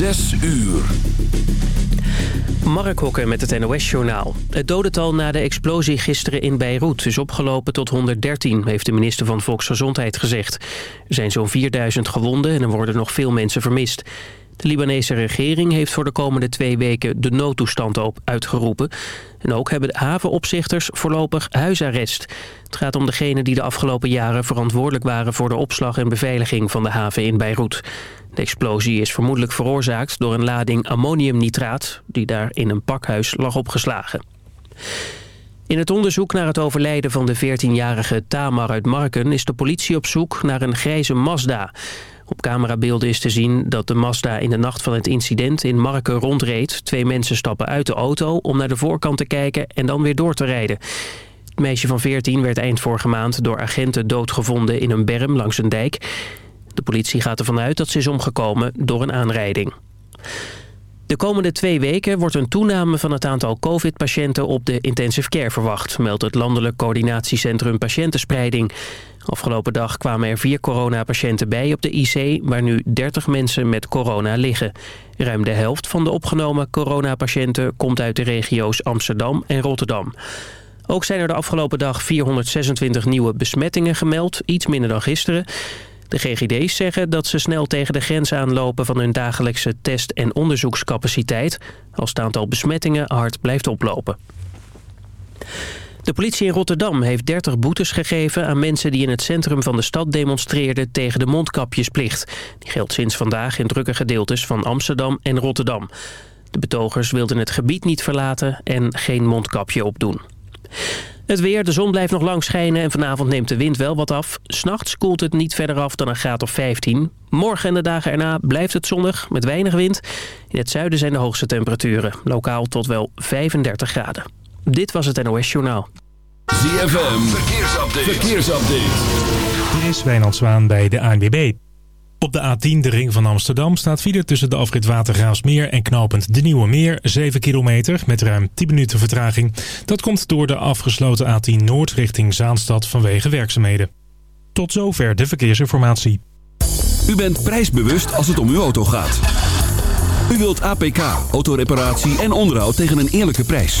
Zes uur. Mark Hokker met het NOS-journaal. Het dodental na de explosie gisteren in Beirut is opgelopen tot 113, heeft de minister van Volksgezondheid gezegd. Er zijn zo'n 4000 gewonden en er worden nog veel mensen vermist. De Libanese regering heeft voor de komende twee weken de noodtoestand op uitgeroepen. En ook hebben de havenopzichters voorlopig huisarrest. Het gaat om degenen die de afgelopen jaren verantwoordelijk waren... voor de opslag en beveiliging van de haven in Beirut. De explosie is vermoedelijk veroorzaakt door een lading ammoniumnitraat... die daar in een pakhuis lag opgeslagen. In het onderzoek naar het overlijden van de 14-jarige Tamar uit Marken... is de politie op zoek naar een grijze Mazda... Op camerabeelden is te zien dat de Mazda in de nacht van het incident in Marken rondreed. Twee mensen stappen uit de auto om naar de voorkant te kijken en dan weer door te rijden. Het meisje van 14 werd eind vorige maand door agenten doodgevonden in een berm langs een dijk. De politie gaat ervan uit dat ze is omgekomen door een aanrijding. De komende twee weken wordt een toename van het aantal covid-patiënten op de intensive care verwacht, meldt het Landelijk Coördinatiecentrum Patiëntenspreiding. Afgelopen dag kwamen er vier coronapatiënten bij op de IC... waar nu 30 mensen met corona liggen. Ruim de helft van de opgenomen coronapatiënten... komt uit de regio's Amsterdam en Rotterdam. Ook zijn er de afgelopen dag 426 nieuwe besmettingen gemeld. Iets minder dan gisteren. De GGD's zeggen dat ze snel tegen de grens aanlopen... van hun dagelijkse test- en onderzoekscapaciteit... als het aantal besmettingen hard blijft oplopen. De politie in Rotterdam heeft 30 boetes gegeven aan mensen die in het centrum van de stad demonstreerden tegen de mondkapjesplicht. Die geldt sinds vandaag in drukke gedeeltes van Amsterdam en Rotterdam. De betogers wilden het gebied niet verlaten en geen mondkapje opdoen. Het weer, de zon blijft nog lang schijnen en vanavond neemt de wind wel wat af. S'nachts koelt het niet verder af dan een graad of 15. Morgen en de dagen erna blijft het zonnig met weinig wind. In het zuiden zijn de hoogste temperaturen, lokaal tot wel 35 graden. Dit was het NOS Journaal. ZFM, verkeersupdate. verkeersupdate. Er is Wijnand Zwaan bij de ANWB. Op de A10, de ring van Amsterdam, staat file tussen de afrit Watergraafsmeer en knopend De Nieuwe Meer. 7 kilometer met ruim 10 minuten vertraging. Dat komt door de afgesloten A10 Noord richting Zaanstad vanwege werkzaamheden. Tot zover de verkeersinformatie. U bent prijsbewust als het om uw auto gaat. U wilt APK, autoreparatie en onderhoud tegen een eerlijke prijs.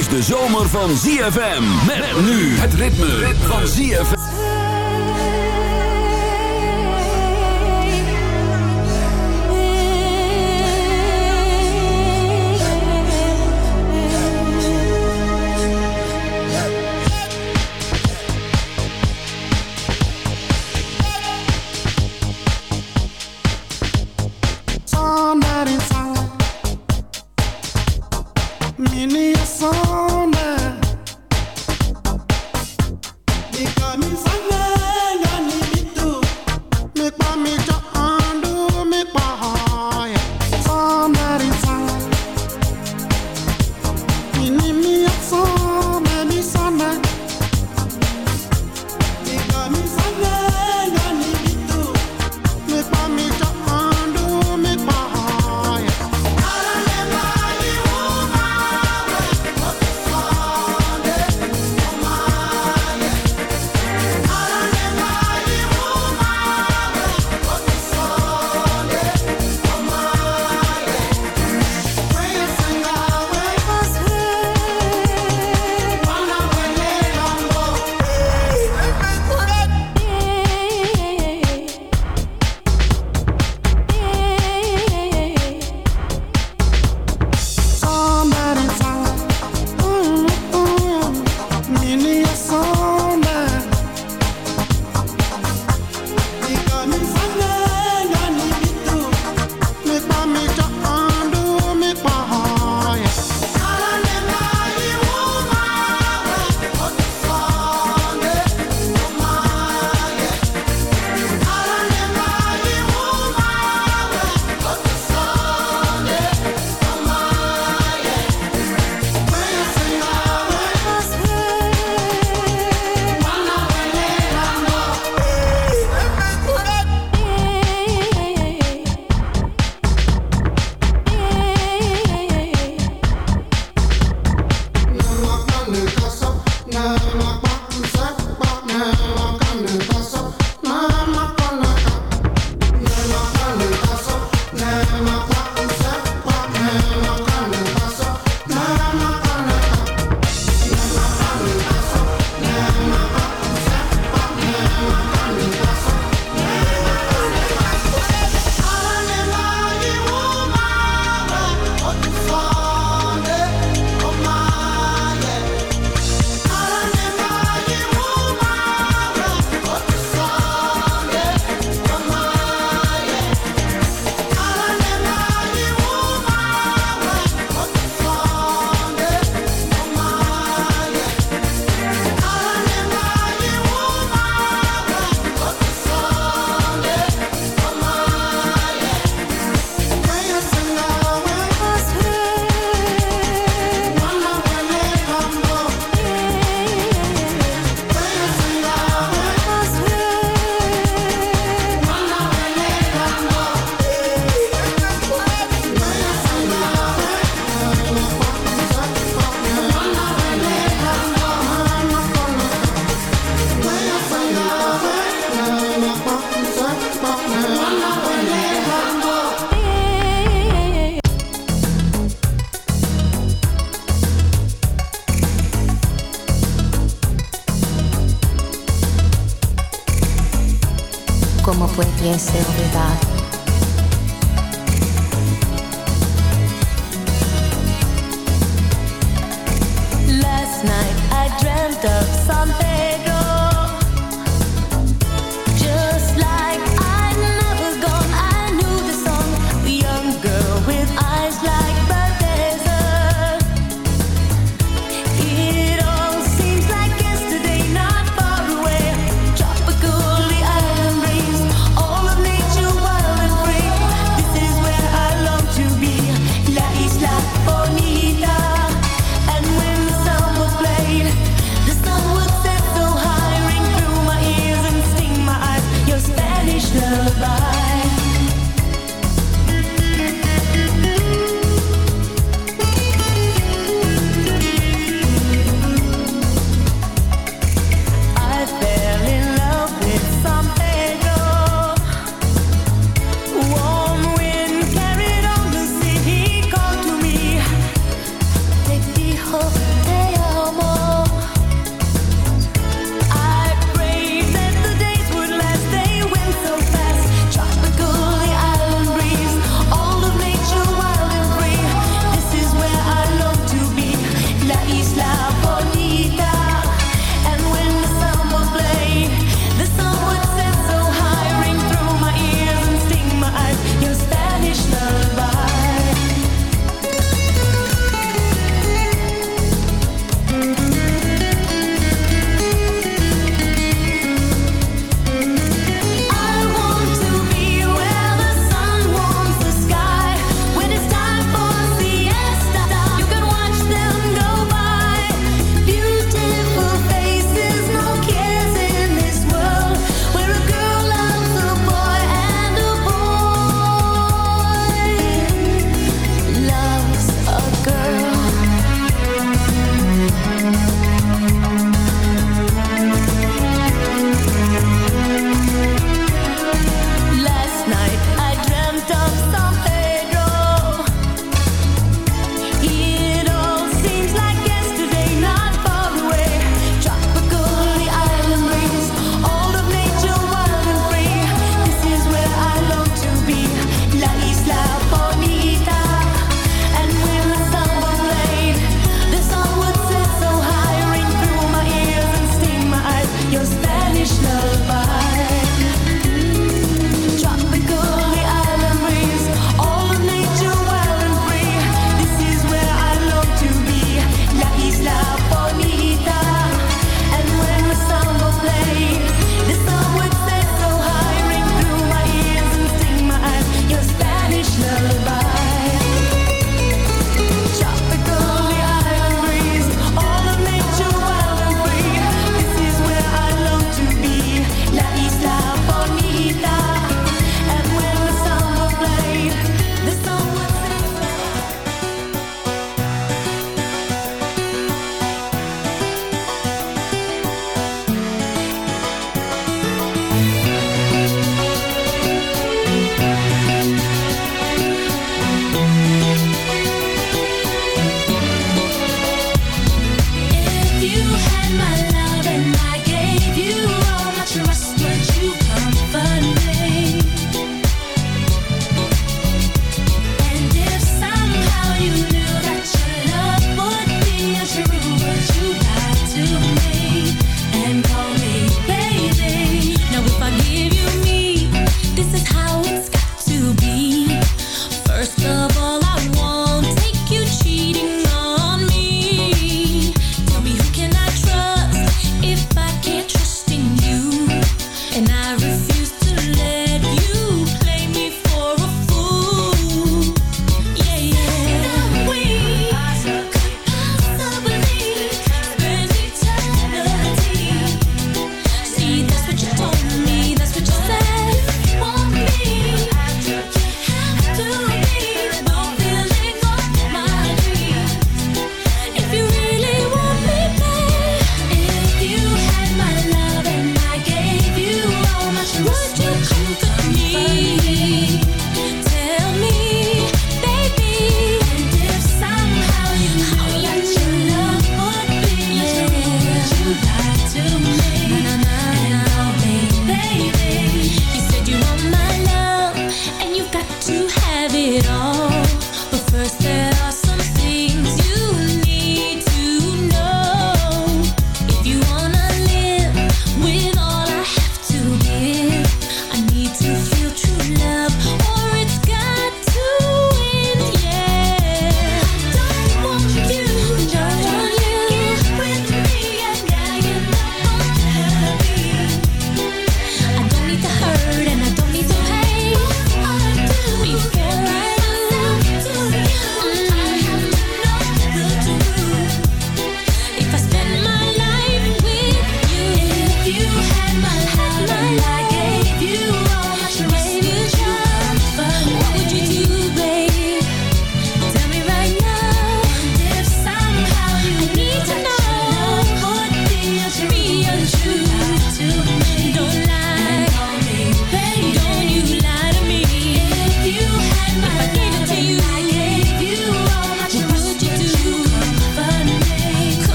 Is de zomer van ZFM. Met nu het ritme van ZFM. ese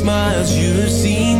smiles you've seen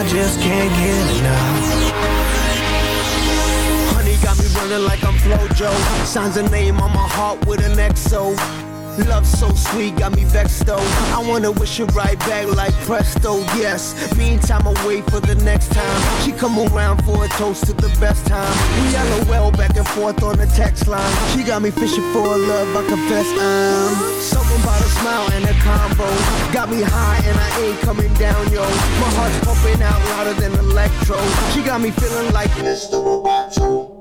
I just can't get enough. Honey got me running like I'm Flojo. Signs a name on my heart with an XO. Love so sweet, got me vexed though. I wanna wish it right back like presto, yes. Meantime, I wait for the next time. She come around for a toast to best time. We LOL back and forth on the text line. She got me fishing for love, I confess I'm. Something about a smile and a combo. Got me high and I ain't coming down, yo. My heart's pumping out louder than electro. She got me feeling like Mr. Roboto.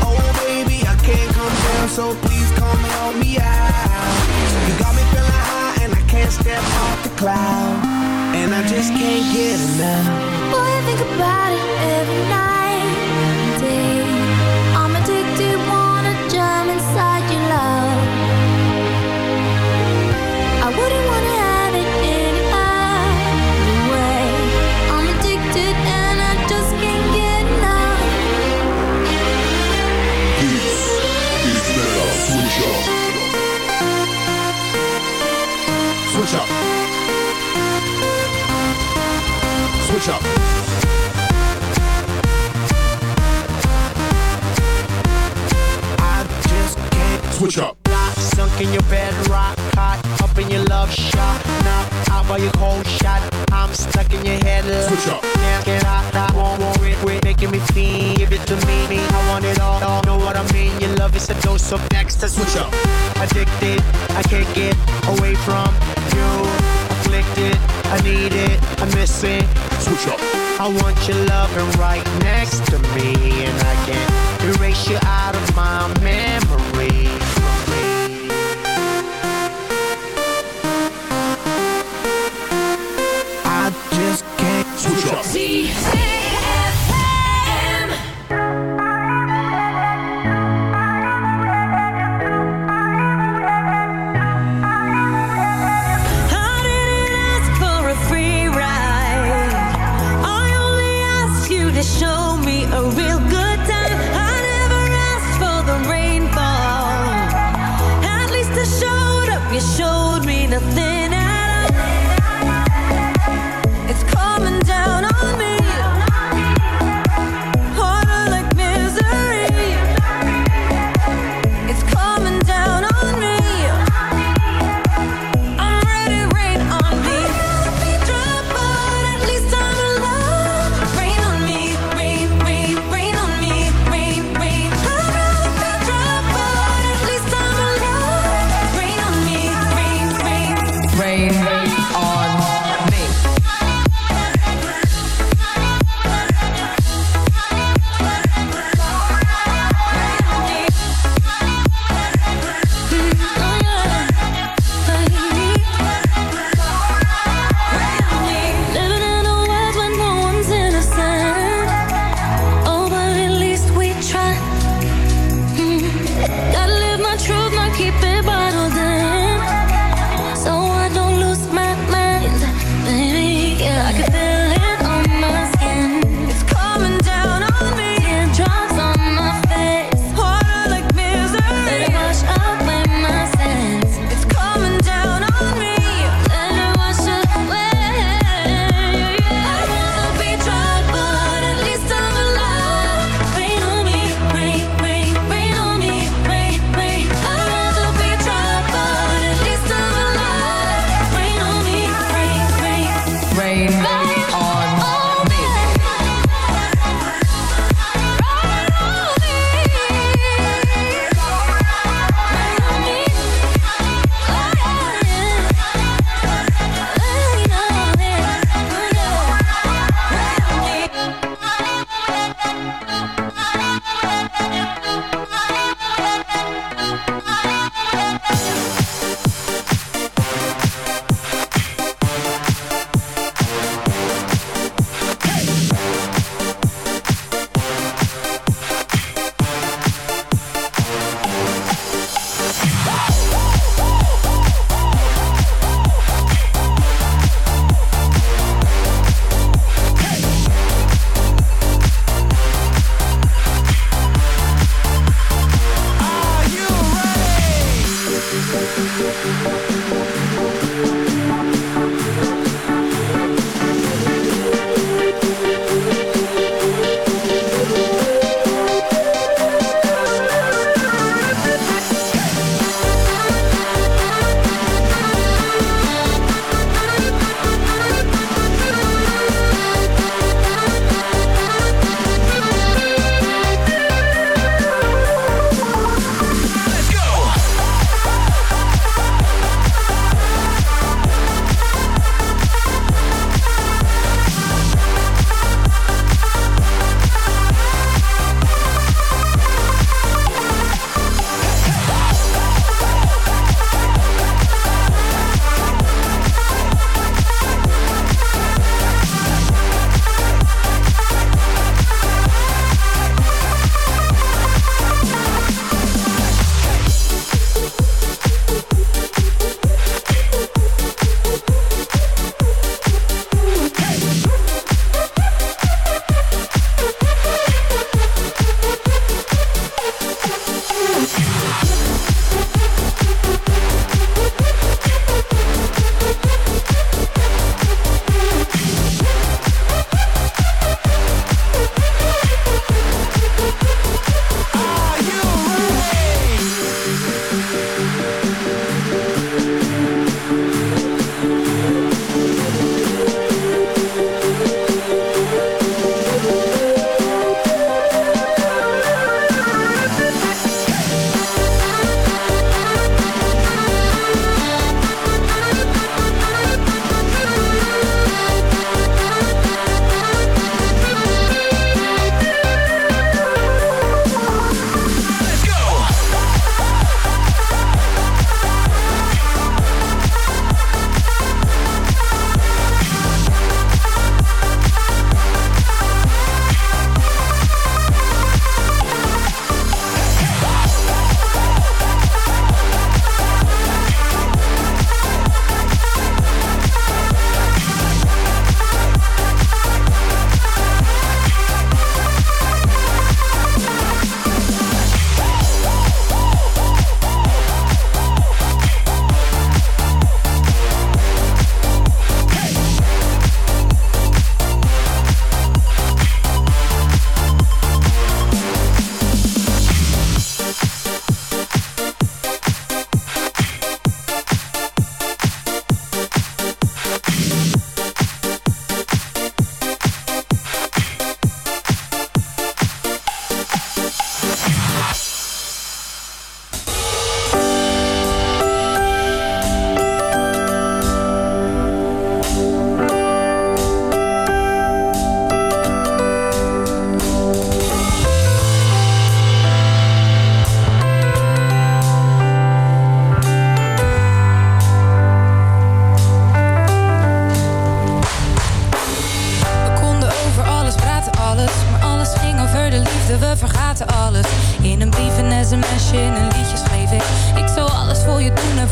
Oh baby, I can't come down, so please come help me out. You got me feeling high and I can't step off the cloud, and I just can't get enough. Boy, I think about it every night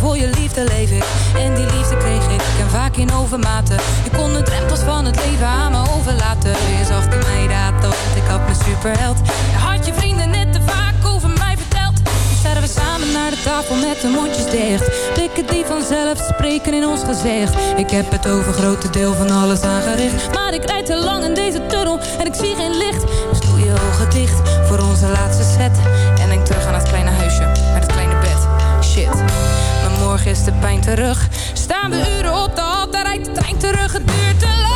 voor je liefde leef ik. En die liefde kreeg ik en vaak in overmaten. Je kon de drempels van het leven aan me overlaten. Je zag in mij ik had mijn superheld. Je had je vrienden net te vaak over mij verteld. Nu staan we samen naar de tafel met de mondjes dicht. Blikken die vanzelf spreken in ons gezicht. Ik heb het over grote deel van alles aangericht. Maar ik rijd te lang in deze tunnel en ik zie geen licht. Dus doe je ogen dicht voor onze laatste set. En denk terug aan het kleine huisje, met het kleine bed. Shit, is de pijn terug. Staan we uren op de hal, rijdt de trein terug. Het duurt te lang.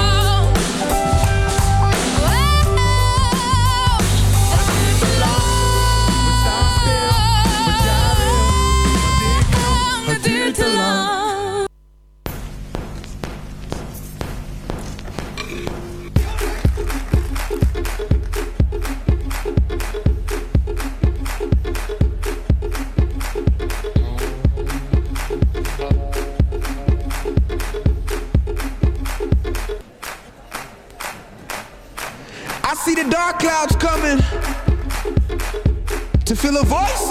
the voice?